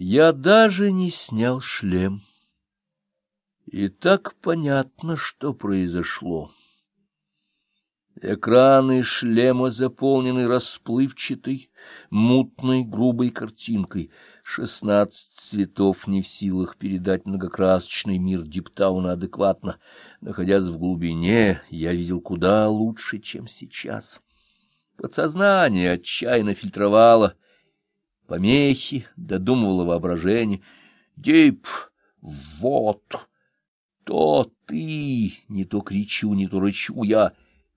Я даже не снял шлем. И так понятно, что произошло. Экраны шлема заполнены расплывчатой, мутной, грубой картинкой. Шестнадцать цветов не в силах передать многокрасочный мир Диптауна адекватно. Находясь в глубине, я видел куда лучше, чем сейчас. Подсознание отчаянно фильтровало помехи, додумывало воображение. Дип, вот, то ты, не то кричу, не то рычу я.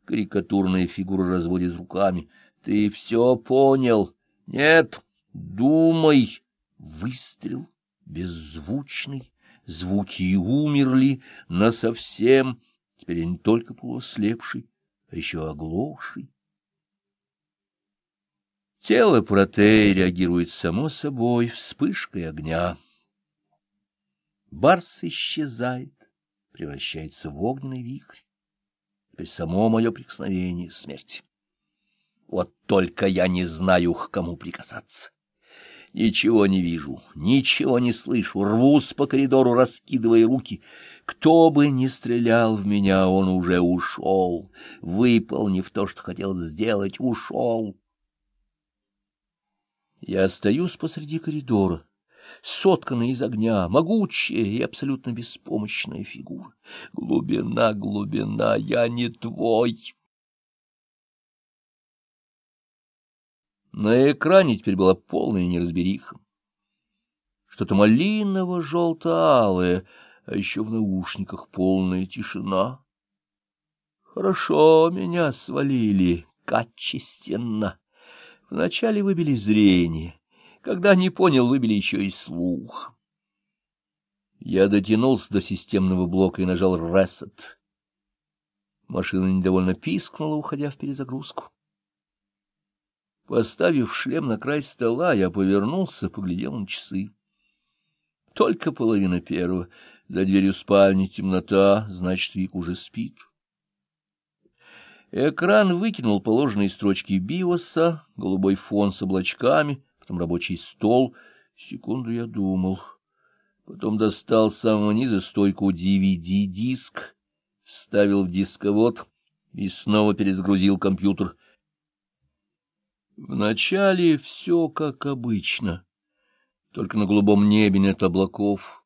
Карикатурная фигура разводит руками. Ты все понял? Нет, думай. Выстрел беззвучный, звуки умерли насовсем. Теперь я не только полуслепший, а еще оглохший. Тело протеи реагирует само собой вспышкой огня. Барс исчезает, превращается в огненный вихрь. Теперь само мое прикосновение — смерть. Вот только я не знаю, к кому прикасаться. Ничего не вижу, ничего не слышу, рвусь по коридору, раскидывая руки. Кто бы ни стрелял в меня, он уже ушел, выполнив то, что хотел сделать, ушел. Я остаюсь посреди коридора, сотканная из огня, могучая и абсолютно беспомощная фигура. Глубина, глубина, я не твой. На экране теперь была полная неразбериха. Что-то малиново-желто-алое, а еще в наушниках полная тишина. Хорошо меня свалили, качественно. Вначале выбили зрение, когда не понял, выбили еще и слух. Я дотянулся до системного блока и нажал «Ресет». Машина недовольно пискнула, уходя в перезагрузку. Поставив шлем на край стола, я повернулся, поглядел на часы. Только половина первого. За дверью спальни темнота, значит, Вик уже спит. Экран выкинул положенные строчки биоса, голубой фон с облачками, потом рабочий стол. Секунду я думал. Потом достал с самого низа стойку DVD-диск, вставил в дисковод и снова перезагрузил компьютер. Вначале все как обычно, только на голубом небе нет облаков,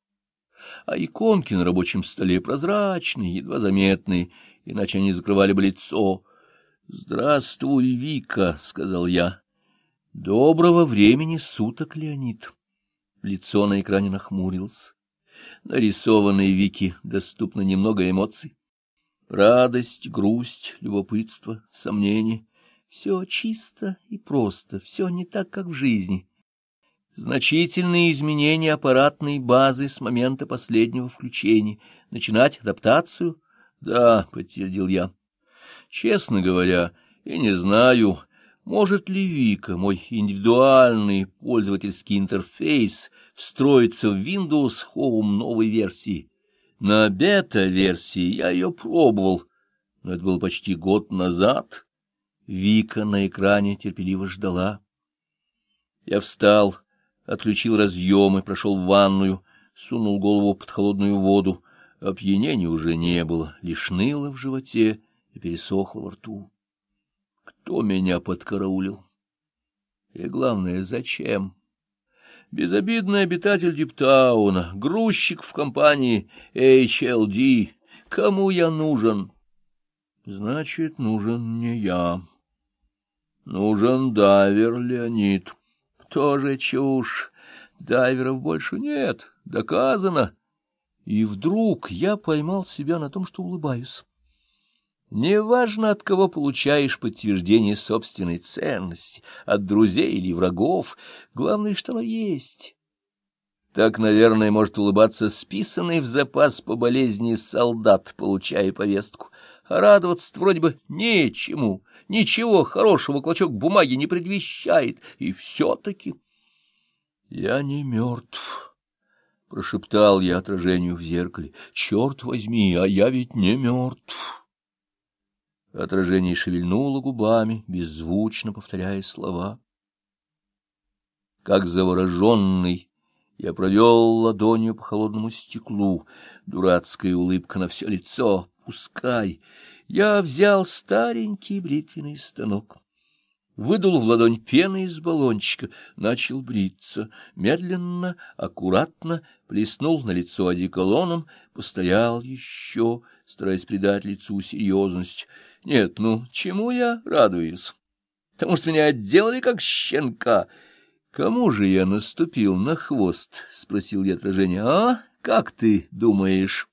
а иконки на рабочем столе прозрачные, едва заметные, иначе они закрывали бы лицо. — Здравствуй, Вика, — сказал я. — Доброго времени суток, Леонид. Лицо на экране нахмурилось. Нарисованной Вики доступно немного эмоций. Радость, грусть, любопытство, сомнение. Все чисто и просто, все не так, как в жизни. Значительные изменения аппаратной базы с момента последнего включения. Начинать адаптацию — да, подтвердил я. Честно говоря, я не знаю, может ли Вика, мой индивидуальный пользовательский интерфейс, встроиться в Windows Home новой версии. На бета-версии я ее пробовал, но это было почти год назад. Вика на экране терпеливо ждала. Я встал, отключил разъемы, прошел в ванную, сунул голову под холодную воду, Опьянения уже не было, лишь ныло в животе и пересохло во рту. Кто меня подкараулил? И главное, зачем? Безобидный обитатель Диптауна, грузчик в компании HLD. Кому я нужен? Значит, нужен не я. Нужен дайвер Леонид. Тоже чушь. Дайверов больше нет. Доказано. И вдруг я поймал себя на том, что улыбаюсь. Неважно, от кого получаешь подтверждение собственной ценности, от друзей или врагов, главное, что оно есть. Так, наверное, может улыбаться списанный в запас по болезни солдат, получая повестку. А радоваться вроде бы нечему, ничего хорошего клочок бумаги не предвещает, и все-таки я не мертв. — прошептал я отражению в зеркале. — Черт возьми, а я ведь не мертв. Отражение шевельнуло губами, беззвучно повторяя слова. Как завороженный, Я провел ладонью по холодному стеклу, дурацкая улыбка на все лицо, пускай. Я взял старенький бритвенный станок. Выдул в ладонь пены из баллончика, начал бриться. Медленно, аккуратно плеснул на лицо одеколоном, постоял еще, стараясь придать лицу серьезность. Нет, ну, чему я радуюсь? Потому что меня отделали как щенка. Кому же я наступил на хвост? — спросил я отражение. — А, как ты думаешь?